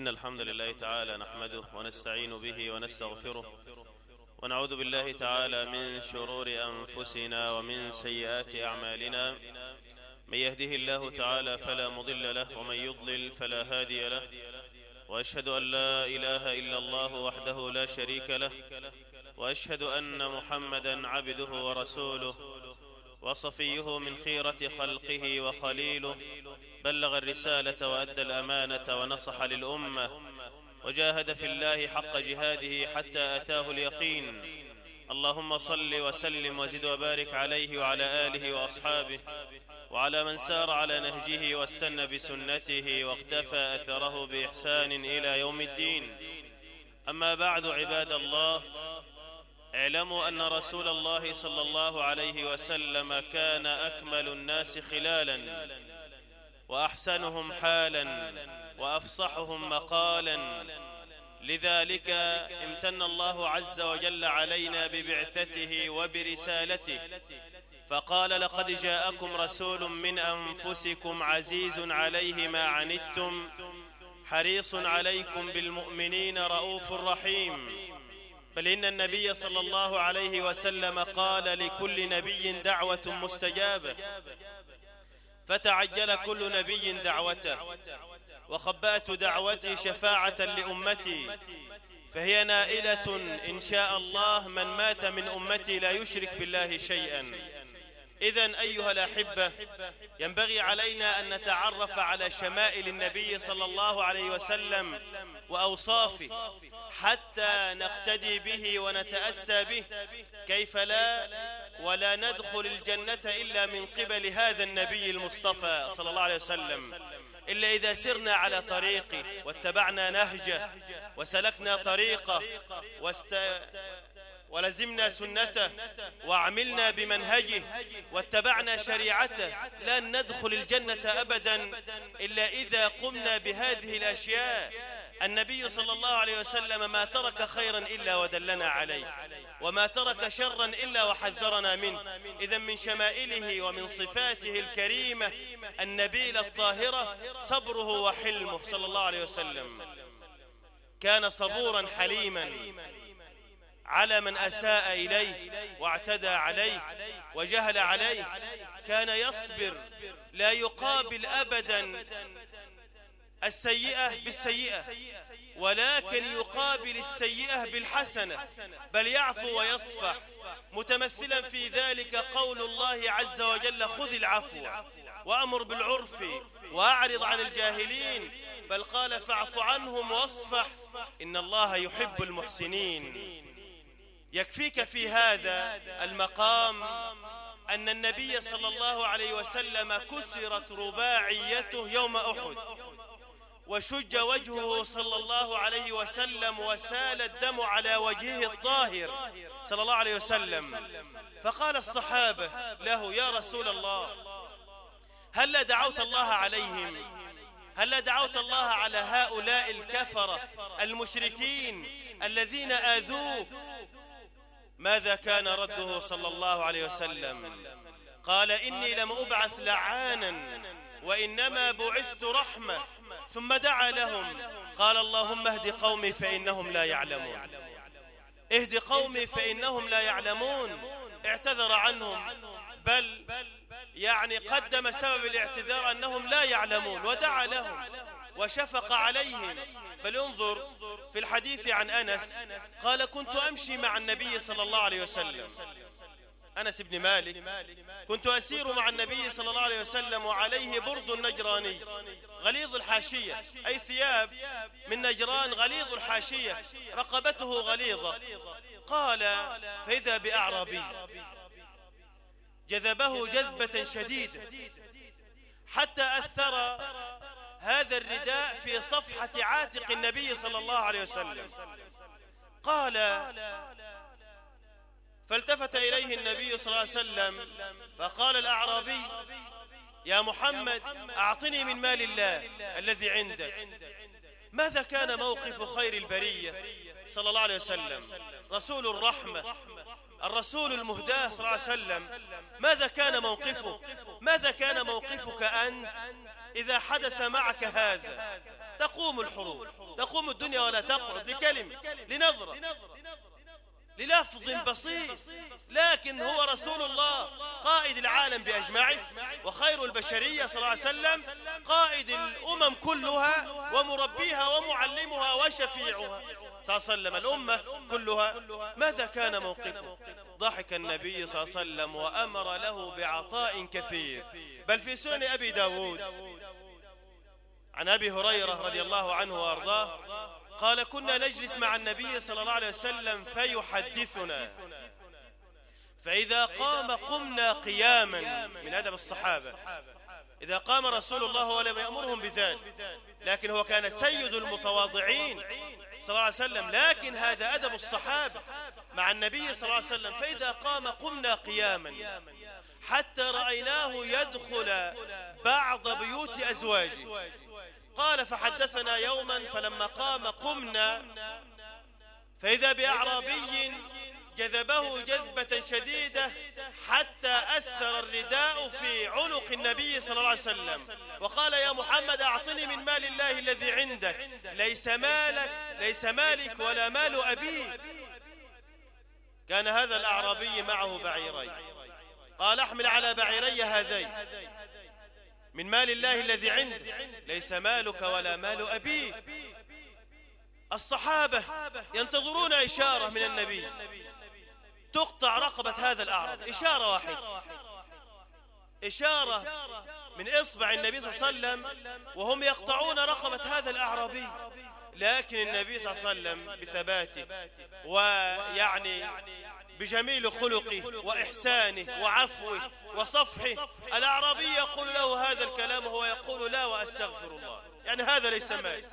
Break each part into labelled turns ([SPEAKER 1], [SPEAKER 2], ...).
[SPEAKER 1] إن الحمد لله تعالى نحمده ونستعين به ونستغفره ونعوذ بالله تعالى من شرور أنفسنا ومن سيئات أعمالنا. من يهده الله تعالى فلا مضل له ومن يضلل فلا هادي له. وأشهد أن لا إله إلا الله وحده لا شريك له. وأشهد أن محمدا عبده ورسوله. وصفيه من خيرة خلقه وخليله. بلغ الرسالة وأدى الأمانة ونصح للأمة وجاهد في الله حق جهاده حتى أتاه اليقين. اللهم صل وسلم وزد وبارك عليه وعلى آله وأصحابه وعلى من سار على نهجه واستنى بسنته واختفى أثره بإحسان إلى يوم الدين. أما بعد عباد الله اعلموا أن رسول الله صلى الله عليه وسلم كان أكمل الناس خلالا. وأحسنهم حالا وأفصحهم مقالا. لذلك امتن الله عز وجل علينا ببعثته وبرسالته فقال لقد جاءكم رسول من أنفسكم عزيز عليه ما عنتم حريص عليكم بالمؤمنين رؤوف رحيم. بل إن النبي صلى الله عليه وسلم قال لكل نبي دعوة مستجابة فتعجل كل نبي دعوته. وخبأت دعوتي شفاعة لأمتي. فهي نائلة إن شاء الله من مات من أمتي لا يشرك بالله شيئا. إذا أيها الأحبة ينبغي علينا أن نتعرف على شمائل النبي صلى الله عليه وسلم وأوصافه. حتى نقتدي به ونتأسى به. كيف لا؟ ولا ندخل الجنة إلا من قبل هذا النبي المصطفى صلى الله عليه وسلم. إلا إذا سرنا على طريقه واتبعنا نهجه وسلكنا طريقه واست... ولزمنا سنته وعملنا بمنهجه واتبعنا شريعته لن ندخل الجنة أبدا إلا إذا قمنا بهذه الأشياء. النبي صلى الله عليه وسلم ما ترك خيرا إلا ودلنا عليه وما ترك شرا إلا وحذرنا منه. إذا من شمائله ومن صفاته الكريمة النبيلة الطاهرة صبره وحلمه صلى الله عليه وسلم. كان صبورا حليما على من أساء إليه واعتدى عليه وجهل عليه. كان يصبر لا يقابل أبدا السيئة بالسيئة ولكن يقابل السيئة بالحسنة بل يعفو ويصفح. متمثلا في ذلك قول الله عز وجل خذ العفو وأمر بالعرف وأعرض عن الجاهلين. بل قال فاعف عنهم واصفح إن الله يحب المحسنين. يكفيك في هذا المقام أن النبي صلى الله عليه وسلم كسرت رباعيته يوم أحد. وشج وجهه صلى الله عليه وسلم وسال الدم على وجهه الطاهر صلى الله عليه وسلم. فقال الصحابة له يا رسول الله هل دعوت الله عليهم؟ هل دعوت الله على هؤلاء الكفرة المشركين الذين آذوك ماذا كان رده صلى الله عليه وسلم؟ قال إني لم أبعث لعانا وإنما بعثت رحمة ثم دعا لهم قال اللهم اهد قومي فإنهم لا يعلمون. اهد قومي فإنهم لا يعلمون. اعتذر عنهم بل يعني قدم سبب الاعتذار أنهم لا يعلمون ودعا لهم وشفق عليهم. بل انظر في الحديث عن أنس قال كنت أمشي مع النبي صلى الله عليه وسلم. أنس بن مالك كنت أسير مع النبي صلى الله عليه وسلم وعليه برد نجراني غليظ الحاشية أي ثياب من نجران غليظ الحاشية رقبته غليظة. قال فإذا بأعرابي. جذبه جذبة شديدة حتى أثر هذا الرداء في صفحة عاتق النبي صلى الله عليه وسلم. قال فالتفت إليه النبي صلى الله عليه وسلم فقال الأعرابي يا محمد أعطني من مال الله الذي عندك. ماذا كان موقف خير البرية صلى الله عليه وسلم؟ رسول الرحمة الرسول المهداه صلى الله عليه وسلم ماذا كان موقفه؟ ماذا كان موقفك أنت إذا حدث معك هذا؟ تقوم الحروب تقوم الدنيا ولا تقعد لكلمة لنظرة. للفظ بسيط لكن هو رسول الله قائد العالم بأجمعه وخير البشرية صلى الله عليه وسلم قائد الأمم كلها ومربيها ومعلمها وشفيعها. صلى الله عليه وسلم الأمة كلها ماذا كان موقفه؟ ضحك النبي صلى الله عليه وسلم وأمر له بعطاء كثير. بل في سنن أبي داود عن أبي هريرة رضي الله عنه وأرضاه قال كنا نجلس مع النبي صلى الله عليه وسلم فيحدثنا. فإذا قام قمنا قياما من أدب الصحابة. إذا قام رسول الله ولم يأمرهم بذلك. لكن هو كان سيد المتواضعين صلى الله عليه وسلم. لكن هذا أدب الصحابة مع النبي صلى الله عليه وسلم. فإذا قام قمنا قياما حتى رأيناه يدخل بعض بيوت أزواجه. قال فحدثنا يوما فلما قام قمنا. فإذا بأعرابي جذبه جذبة شديدة حتى أثر الرداء في عنق النبي صلى الله عليه وسلم. وقال يا محمد أعطني من مال الله الذي عندك. ليس مالك ليس مالك ولا مال أبيك كان هذا الأعرابي معه بعيرين قال احمل على بعيري هذين. من مال الله الذي عندك ليس مالك ولا مال أبيك الصحابة ينتظرون إشارة من النبي. تقطع رقبة هذا الأعرض إشارة واحدة. إشارة من إصبع النبي صلى الله عليه وسلم وهم يقطعون رقبة هذا الأعرابي لكن النبي صلى الله عليه وسلم بثباته ويعني بجميل خلقه وإحسانه وعفوه وصفحه. الأعرابي يقول له هذا الكلام وهو يقول لا وأستغفر الله. يعني هذا ليس مال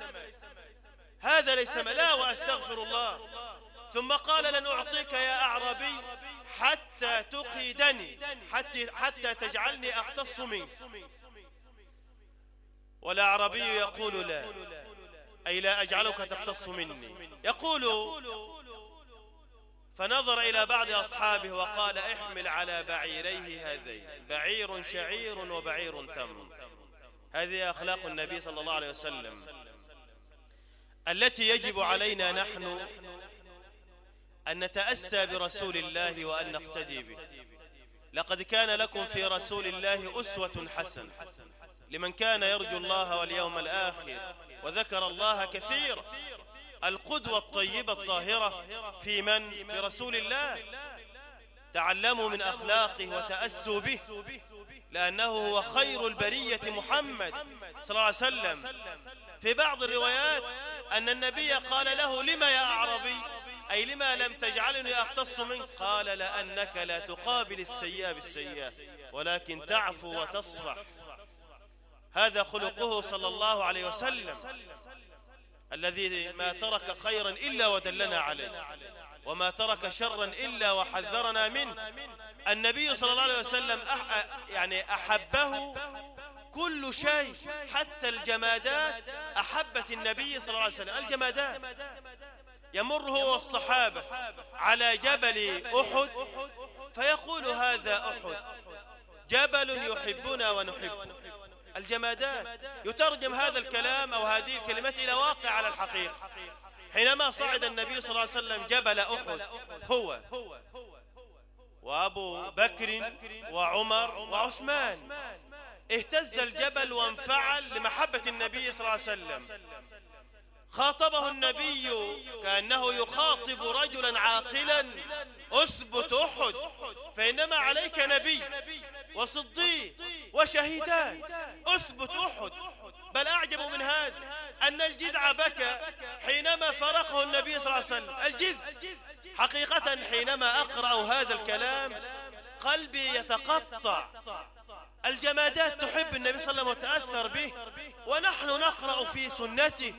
[SPEAKER 1] هذا ليس مال لا وأستغفر الله. ثم قال لن أعطيك يا أعرابي حتى تقيدني. حتى, حتى تجعلني أختص منك. والأعرابي يقول لا. أي لا أجعلك تختص مني. يقول فنظر إلى بعض أصحابه وقال احمل على بعيريه هذين بعير شعير وبعير تمر. هذه أخلاق النبي صلى الله عليه وسلم. التي يجب علينا نحن أن نتأسى برسول الله وأن نقتدي به. لقد كان لكم في رسول الله أسوة حسنة لمن كان يرجو الله واليوم الآخر وذكر الله كثيرا. القدوة الطيبة الطاهرة في من؟ في رسول الله. تعلموا من أخلاقه وتأسوا به لأنه هو خير البرية محمد صلى الله عليه وسلم. في بعض الروايات أن النبي قال له لما يا أعربي أي لما لم تجعلني أختص منك؟ قال لأنك لا تقابل السيئة بالسيئة ولكن تعفو وتصفح. هذا خلقه صلى الله عليه وسلم. الذي ما ترك خيرا إلا ودلنا عليه وما ترك شرا إلا وحذرنا منه. النبي صلى الله عليه وسلم أح يعني أحبه كل شيء حتى الجمادات. أحبت النبي صلى الله عليه وسلم الجمادات. يمر هو والصحابة على جبل أحد. فيقول هذا أحد جبل يحبنا ونحبه. الجمادات يترجم هذا الكلام أو هذه الكلمات إلى واقع على الحقيقة. حينما صعد النبي صلى الله عليه وسلم جبل أحد هو وأبو بكر وعمر وعثمان اهتز الجبل وانفعل لمحبة النبي صلى الله عليه وسلم. خاطبه النبي كأنه يخاطب رجلا عاقلا أثبت أحد فإنما عليك نبي وصديق وشهيدان أثبت أحد. بل أعجب من هذا أن الجذع بكى حينما فرقه النبي صلى الله عليه وسلم. الجذع. حقيقة حينما أقرأ هذا الكلام قلبي يتقطع. الجمادات تحب النبي صلى الله عليه وسلم وتأثر به ونحن نقرأ في سنته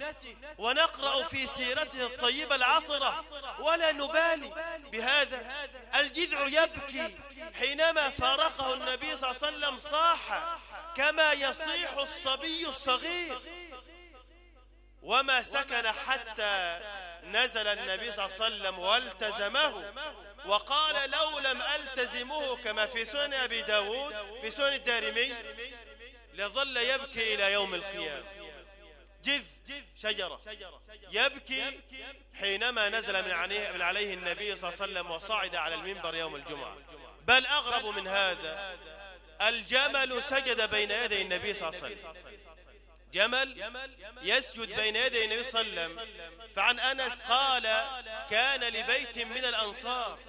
[SPEAKER 1] ونقرأ في سيرته الطيبة العطرة ولا نبالي بهذا. الجذع يبكي حينما فارقه النبي صلى الله عليه وسلم صاح كما يصيح الصبي الصغير. وما سكن حتى نزل النبي صلى الله عليه وسلم والتزمه. وقال لو لم ألتزمه كما في سنن أبي داود في سنن الدارمي لظل يبكي إلى يوم القيامة. جذ شجرة. يبكي حينما نزل من عليه, النبي صلى الله عليه وسلم وصعد على المنبر يوم الجمعة. بل أغرب من هذا الجمل سجد بين يدي النبي صلى الله عليه وسلم. جمل يسجد بين يدي النبي صلى الله عليه وسلم. فعن أنس قال كان لبيت من الأنصار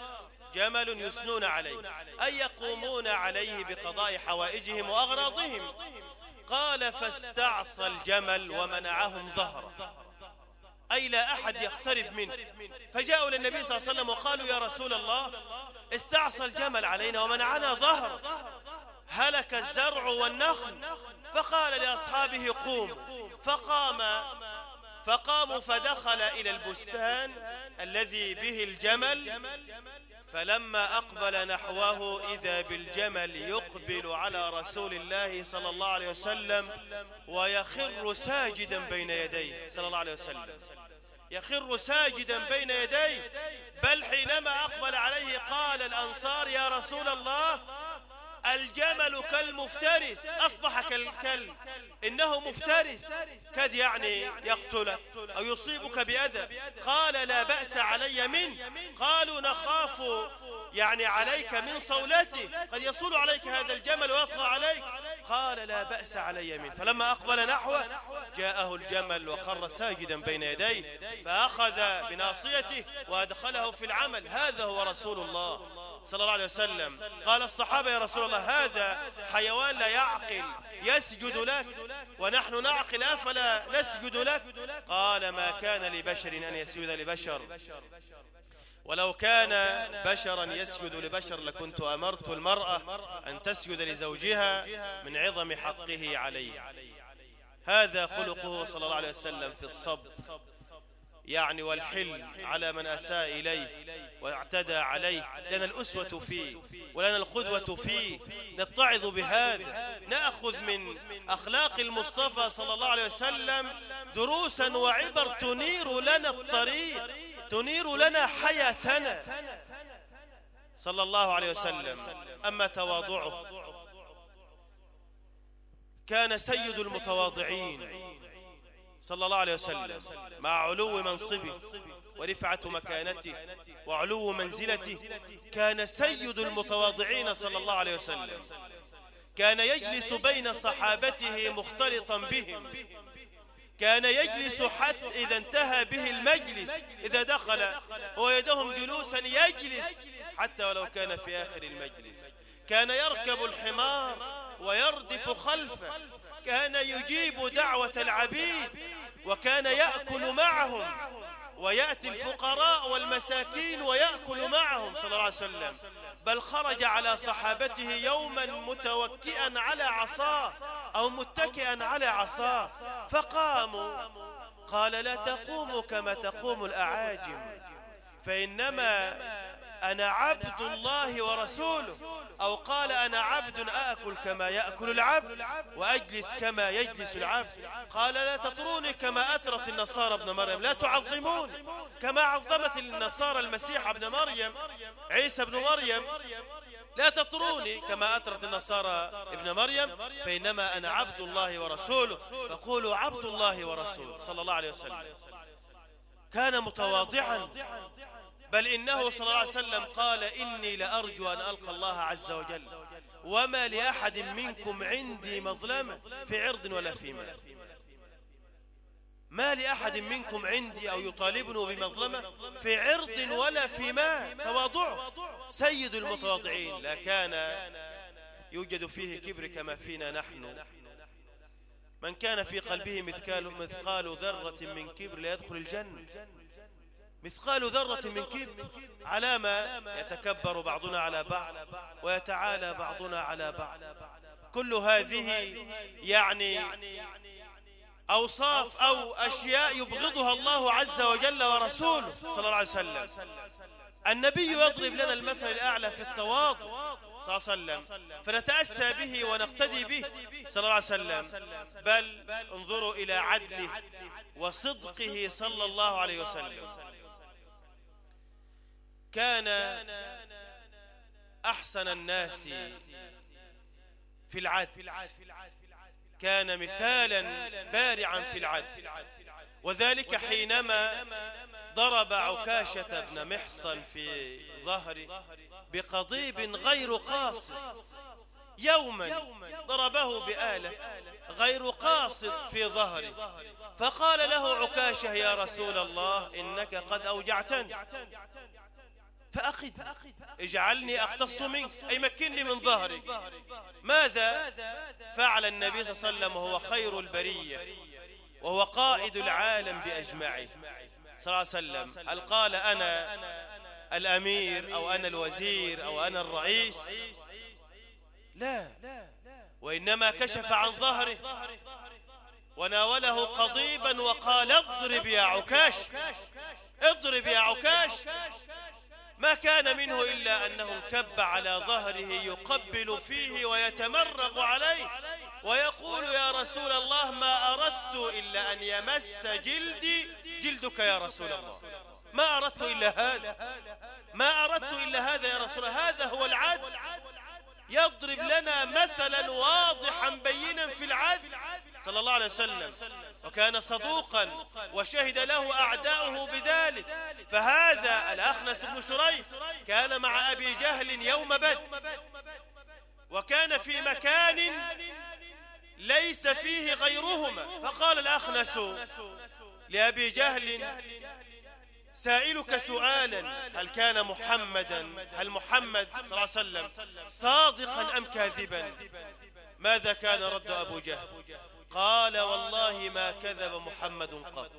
[SPEAKER 1] جمل يسنون عليه أي يقومون عليه بقضاء حوائجهم وأغراضهم. قال فاستعصى الجمل ومنعهم ظهره أي لا أحد يقترب منه. فجاءوا للنبي صلى الله عليه وسلم وقالوا يا رسول الله استعصى الجمل علينا ومنعنا ظهر هلك الزرع والنخل. فقال لأصحابه قوم. فقام. فقاموا فدخل إلى البستان الذي به الجمل. فلما أقبل نحوه إذا بالجمل يقبل على رسول الله صلى الله عليه وسلم ويخر ساجدا بين يديه. صلى الله عليه وسلم. يخر ساجدا بين يديه. بل حينما أقبل عليه قال الأنصار يا رسول الله الجمل كالمفترس. أصبح كالكلب. إنه مفترس. كد يعني يقتلك أو يصيبك بأذى. قال لا بأس علي منه. قالوا نخاف يعني عليك من صولته. قد يصول عليك هذا الجمل ويطغى عليك. قال لا بأس علي منه. فلما أقبل نحوه جاءه الجمل وخر ساجدا بين يديه فأخذ بناصيته وأدخله في العمل. هذا هو رسول الله. صلى الله عليه وسلم. قال الصحابة يا رسول الله هذا حيوان لا يعقل يسجد لك ونحن نعقل أفلا نسجد لك؟ قال ما كان لبشر أن يسجد لبشر. ولو كان بشرا يسجد لبشر لكنت أمرت المرأة أن تسجد لزوجها من عظم حقه عليه هذا خلقه صلى الله عليه وسلم في الصبر. يعني والحل على من أساء إليه واعتدى عليه. لنا الأسوة فيه ولنا القدوة فيه. نتعظ بهذا. نأخذ من أخلاق المصطفى صلى الله عليه وسلم دروسا وعبر تنير لنا الطريق. تنير لنا حياتنا. صلى الله عليه وسلم. أما تواضعه. كان سيد المتواضعين. صلى الله عليه وسلم مع علو منصبه ورفعة مكانته وعلو منزلته. كان سيد المتواضعين صلى الله عليه وسلم. كان يجلس بين صحابته مختلطا بهم. كان يجلس حتى إذا انتهى به المجلس إذا دخل ويدهم جلوسا يجلس حتى ولو كان في آخر المجلس. كان يركب الحمار ويردف خلفه. كان يجيب دعوة العبيد وكان يأكل معهم ويأتي الفقراء والمساكين ويأكل معهم صلى الله عليه وسلم. بل خرج على صحابته يوما متوكئا على عصاه أو متكئا على عصاه. فقاموا قال لا تقوموا كما تقوم الأعاجم فإنما أنا عبد الله ورسوله. أو قال أنا عبد آكل كما يأكل العبد وأجلس كما يجلس العبد. قال لا تطروني كما أترت النصارى ابن مريم. لا تعظمون كما عظمت النصارى المسيح ابن مريم عيسى ابن مريم. لا تطروني كما أترت النصارى ابن مريم فإنما أنا عبد الله ورسوله. فقولوا عبد الله ورسوله. صلى الله عليه وسلم. كان متواضعا. بل إنه صلى الله عليه وسلم قال إني لأرجو أن ألقى الله عز وجل. وما لأحد منكم عندي مظلمة في عرض ولا في مال ما لأحد منكم عندي أو يطالبني بمظلمة في عرض ولا في مال تواضعه سيد المتواضعين. لا كان يوجد فيه كبر كما فينا نحن. من كان في قلبه مثقال مثقال ذرة من كبر لا يدخل الجنة. مثقال ذرة من كبر على ما يتكبر بعضنا على بعض ويتعالى بعضنا على بعض. كل هذه يعني أوصاف أو أشياء يبغضها الله عز وجل ورسوله صلى الله عليه وسلم. النبي يضرب لنا المثل الأعلى في التواضع صلى الله عليه وسلم. فنتأسى به ونقتدي به صلى الله عليه وسلم. بل انظروا إلى عدله وصدقه صلى الله عليه وسلم. كان أحسن الناس في العدل كان مثالا بارعا في العدل وذلك حينما ضرب عكاشة بن محصن في ظهره بقضيب غير قاصد. يوما ضربه بآلة غير قاصد في ظهره فقال له عكاشة يا رسول الله إنك قد أوجعتني. فأخذ. اجعلني أقتص منك. أي مكنني من ظهرك. ماذا فعل النبي صلى الله عليه وسلم وهو خير البرية. وهو قائد العالم بأجمعه. صلى الله عليه وسلم. هل قال أنا الأمير أو أنا الوزير أو أنا الرئيس. لا. وإنما كشف عن ظهره. وناوله قضيبا وقال اضرب يا عكاش. اضرب يا عكاش. ما كان منه إلا أنه انكب على ظهره يقبل فيه ويتمرغ عليه ويقول يا رسول الله ما أردت إلا أن يمس جلدي. جلدك يا رسول الله. ما أردت إلا هذا. ما أردت إلا هذا يا رسول الله. هذا هو العدل يضرب لنا مثلا واضحا بينا في العدل. صلى الله عليه وسلم. وكان صدوقا وشهد له أعداؤه بذلك. فهذا الأخنس بن شريح كان مع أبي جهل يوم بدر. وكان في مكان ليس فيه غيرهما. فقال الأخنس لأبي جهل سائلك سؤالا هل كان محمدا؟ هل محمد صلى الله عليه وسلم صادقا أم كاذبا؟ ماذا كان رد أبو جهل؟ قال والله ما كذب محمد قط.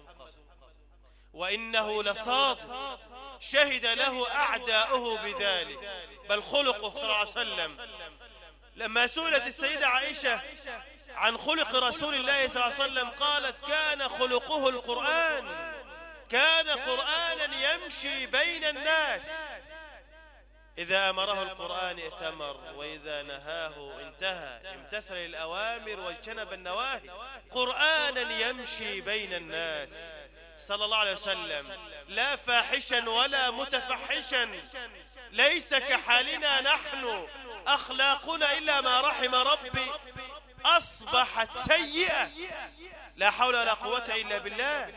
[SPEAKER 1] وإنه لصادق شهد له أعداؤه بذلك. بل خلقه صلى الله عليه وسلم. لما سئلت السيدة عائشة عن خلق رسول الله صلى الله عليه وسلم قالت كان خلقه القرآن. كان قرآنا يمشي بين الناس. إذا أمره القرآن ائتمر وإذا نهاه انتهى. امتثل الأوامر واجتنب النواهي. قرآنا يمشي بين الناس. صلى الله عليه وسلم. لا فاحشا ولا متفحشا. ليس كحالنا نحن. أخلاقنا إلا ما رحم ربي. أصبحت سيئة. لا حول ولا قوة إلا بالله.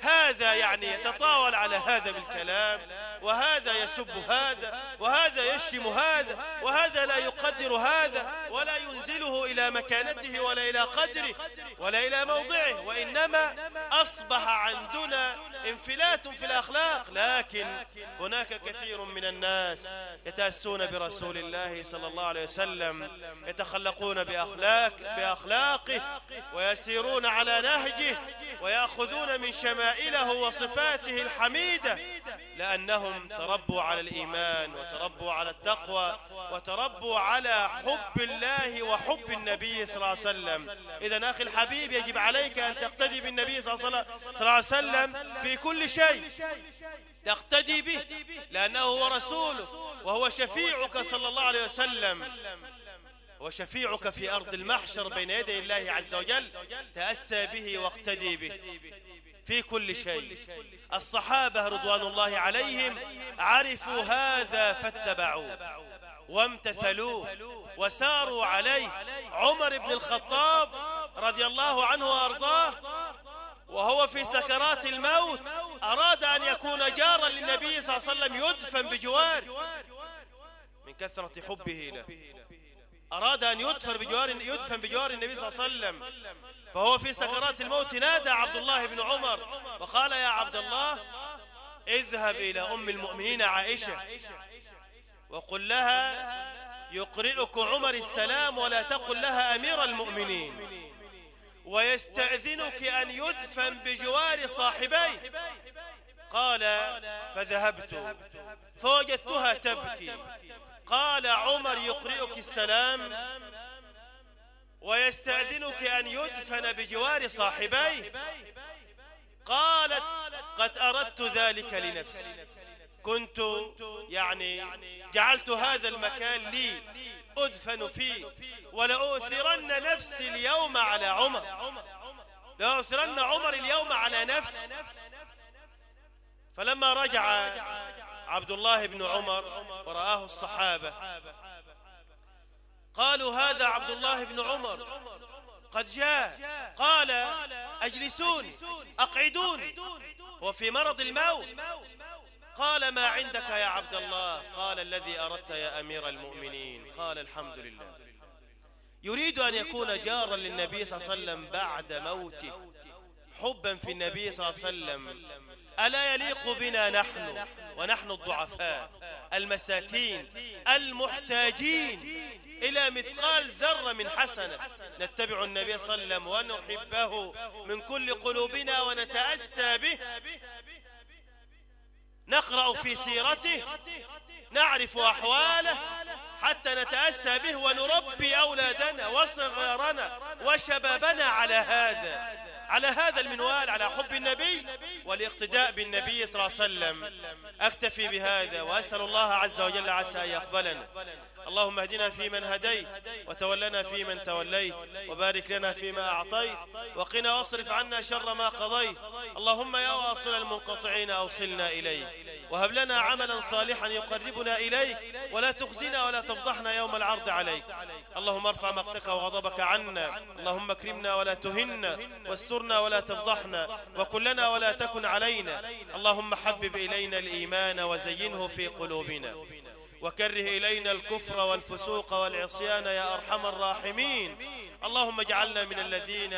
[SPEAKER 1] هذا يعني يتطاول على هذا بالكلام وهذا يسب هذا وهذا يشتم هذا وهذا لا يقدر هذا ولا ينزله إلى مكانته ولا إلى قدره ولا إلى موضعه وإنما أصبح عندنا انفلات في الأخلاق. لكن هناك كثير من الناس يتأسون برسول الله صلى الله عليه وسلم يتخلقون بأخلاق بأخلاقه ويسيرون على نهجه ويأخذون من شمائله وصفاته الحميدة لأنهم تربوا على الإيمان وتربوا على التقوى وتربوا على حب الله وحب النبي صلى الله عليه وسلم. إذا أخي الحبيب يجب عليك أن تقتدي بالنبي صلى الله عليه وسلم في كل شيء. تقتدي به لأنه هو رسوله وهو شفيعك صلى الله عليه وسلم. وشفيعك في أرض المحشر بين يدي الله عز وجل. تأسى به واقتدي به. في كل شيء. الصحابة رضوان الله عليهم عرفوا هذا فاتبعوا وامتثلوه وساروا عليه عمر بن الخطاب رضي الله عنه وأرضاه وهو في سكرات الموت أراد أن يكون جارا للنبي صلى الله عليه وسلم يدفن بجوار من كثرة حبه له. أراد أن يدفن بجوار, يدفن بجوار النبي صلى الله عليه وسلم. فهو في سكرات الموت نادى عبد الله بن عمر وقال يا عبد الله اذهب إلى أم المؤمنين عائشة وقل لها يقرئك عمر السلام ولا تقل لها أمير المؤمنين ويستأذنك أن يدفن بجوار صاحبي قال فذهبت فوجدتها تبكي قال عمر يقرئك السلام ويستأذنك أن يدفن بجوار صاحبيه قالت قد أردت ذلك لنفسي. كنت يعني جعلت هذا المكان لي. أدفن فيه. ولأؤثرن نفسي اليوم على عمر. لأؤثرن عمر اليوم على نفسي فلما رجع عبد الله بن عمر ورآه الصحابة قالوا هذا عبد الله بن عمر. قد جاء. قال أجلسوني أقعدوني وفي مرض الموت. قال ما عندك يا عبد الله؟ قال الذي أردت يا أمير المؤمنين. قال الحمد لله. يريد أن يكون جارا للنبي صلى الله عليه وسلم بعد موته. حبا في النبي صلى الله عليه وسلم. ألا يليق بنا نحن؟ ونحن الضعفاء المساكين المحتاجين. إلى مثقال ذرة من حسنة. نتبع النبي صلى الله عليه وسلم ونحبه من كل قلوبنا ونتأسى به. نقرأ في سيرته نعرف أحواله حتى نتأسى به ونربي أولادنا وصغارنا وشبابنا على هذا على هذا المنوال على حب النبي والاقتداء بالنبي صلى الله عليه وسلم. أكتفي بهذا وأسأل الله عز وجل عسى يقبلنا. اللهم اهدنا فيمن هديت وتولنا فيمن توليت وبارك لنا فيما أعطيت وقنا واصرف عنا شر ما قضيت اللهم يا واصل المنقطعين أوصلنا إليك وهب لنا عملا صالحا يقربنا إليك ولا تخزنا ولا تفضحنا يوم العرض عليك اللهم ارفع مقتك وغضبك عنا اللهم اكرمنا ولا تهنا واسترنا ولا تفضحنا وكلنا ولا تكن علينا اللهم حبب إلينا الإيمان وزينه في قلوبنا وكره إلينا الكفر والفسوق والعصيان يا أرحم الراحمين. اللهم اجعلنا من الذين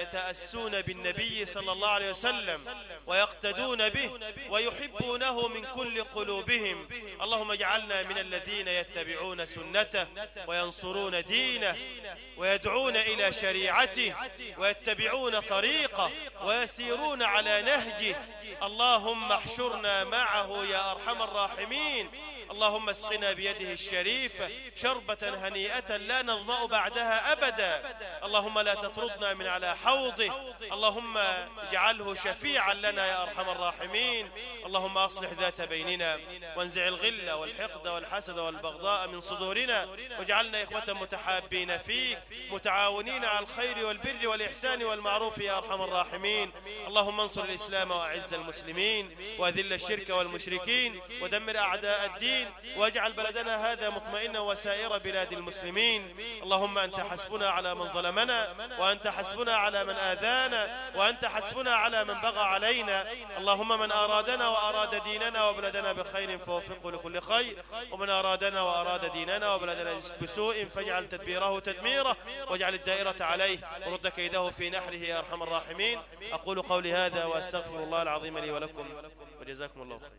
[SPEAKER 1] يتأسون بالنبي صلى الله عليه وسلم ويقتدون به ويحبونه من كل قلوبهم. اللهم اجعلنا من الذين يتبعون سنته وينصرون دينه ويدعون إلى شريعته ويتبعون طريقه ويسيرون على نهجه. اللهم احشرنا معه يا أرحم الراحمين. اللهم اسقنا بيده الشريفة شربة هنيئة لا نظمأ بعدها أبدا. اللهم لا تطردنا من على حوضه. اللهم اجعله شفيعا لنا يا أرحم الراحمين. اللهم أصلح ذات بيننا وانزع الغل والحقد والحسد والبغضاء من صدورنا واجعلنا إخوة متحابين فيك متعاونين على الخير والبر والإحسان والمعروف يا أرحم الراحمين. اللهم انصر الإسلام وأعز المسلمين وأذل الشرك والمشركين ودمر أعداء الدين واجعل بلدنا هذا مطمئنا وسائر بلاد المسلمين. اللهم أنت حسبنا على من ظلمنا وأنت حسبنا على من آذانا وأنت حسبنا على من بغى علينا. اللهم من أرادنا وأراد ديننا وبلدنا بخير فوفقه لكل خير. ومن أرادنا وأراد ديننا وبلدنا بسوء فاجعل تدبيره تدميره واجعل الدائرة عليه ورد كيده في نحره يا أرحم الراحمين. أقول قولي هذا وأستغفر الله العظيم لي ولكم وجزاكم الله خير